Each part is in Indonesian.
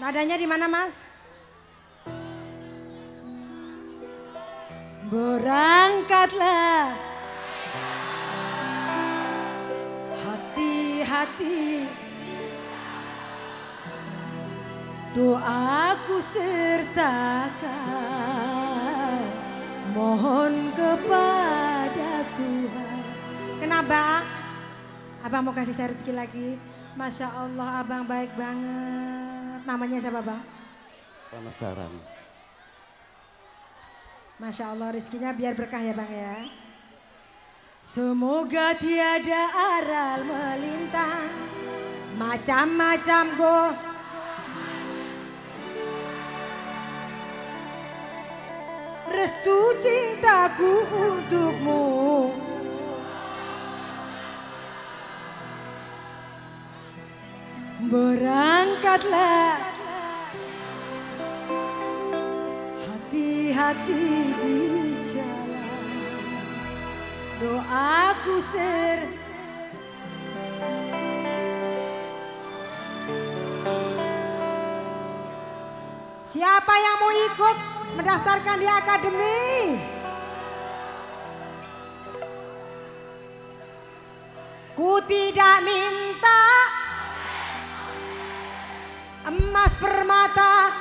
Nadanya di mana mas? Berangkatlah. Hati-hati. Doaku sertakan. Mohon kepada Tuhan. Kenapa? Abang mau kasih saya rezeki lagi. Masya Allah abang baik banget Namanya siapa bang? Penasaran. Masya Allah rezekinya biar berkah ya bang ya. Semoga tiada aral melintang Macam-macam go Restu cintaku untukmu Berangkatlah Hati-hati di jalan. Doaku ser. Siapa yang mau ikut mendaftarkan di akademi? Ku tidak minta emas permata.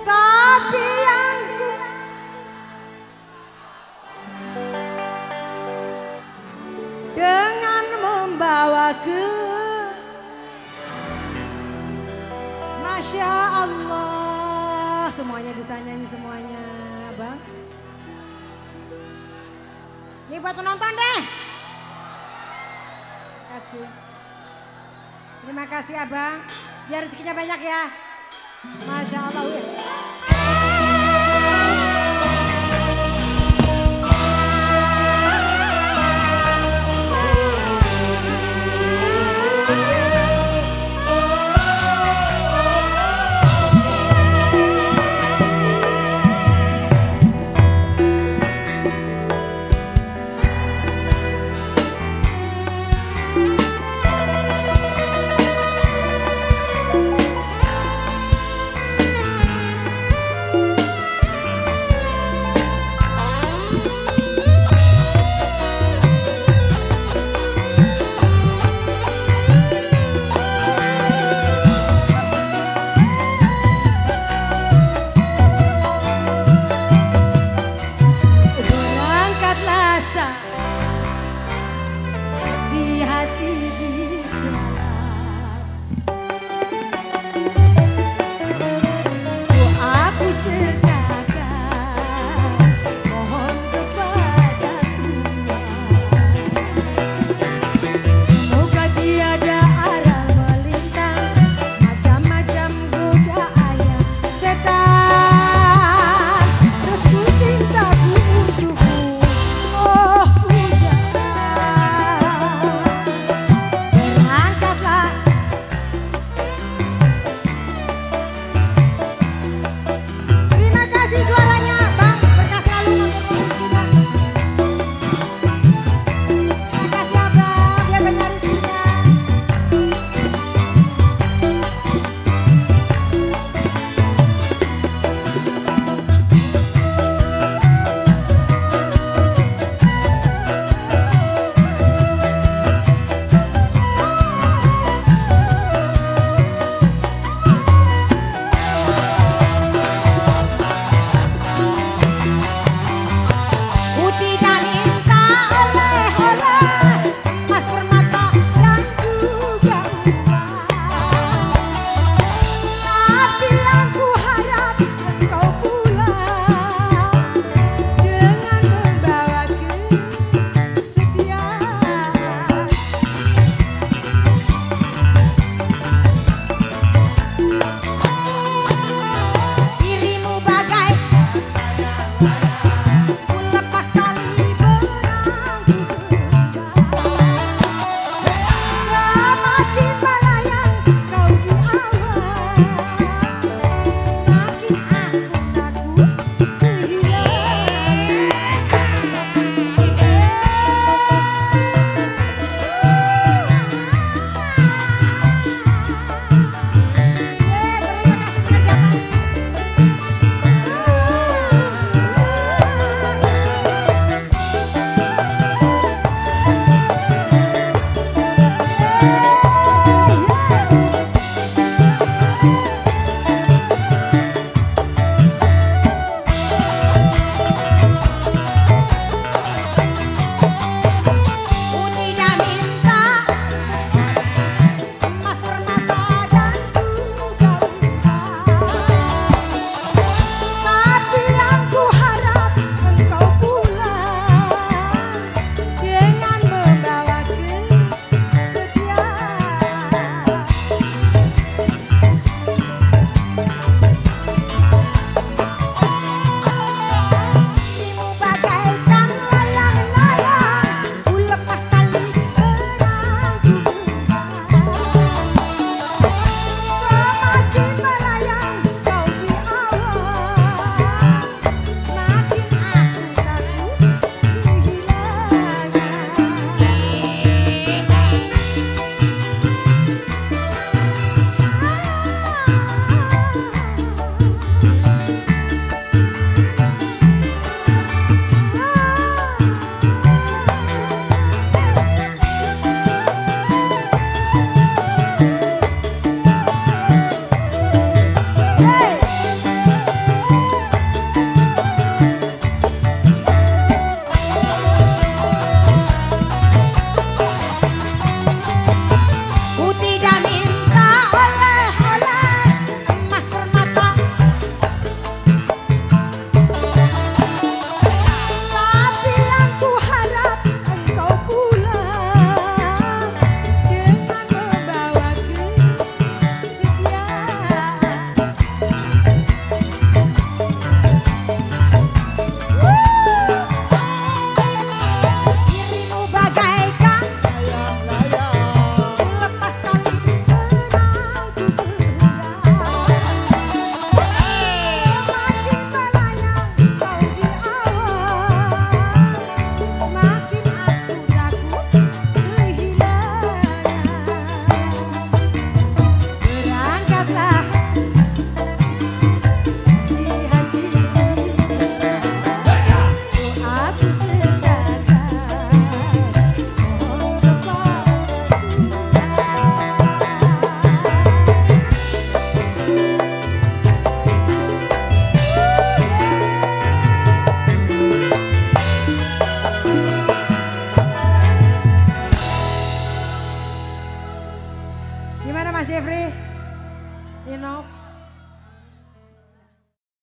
Tapi yang ku Dengan membawa ke Masya Allah. Semuanya bisa nyanyi semuanya Bang. Ini buat penonton deh kasih. Terima kasih abang. Biar rezekinya banyak ya. Masya Allah.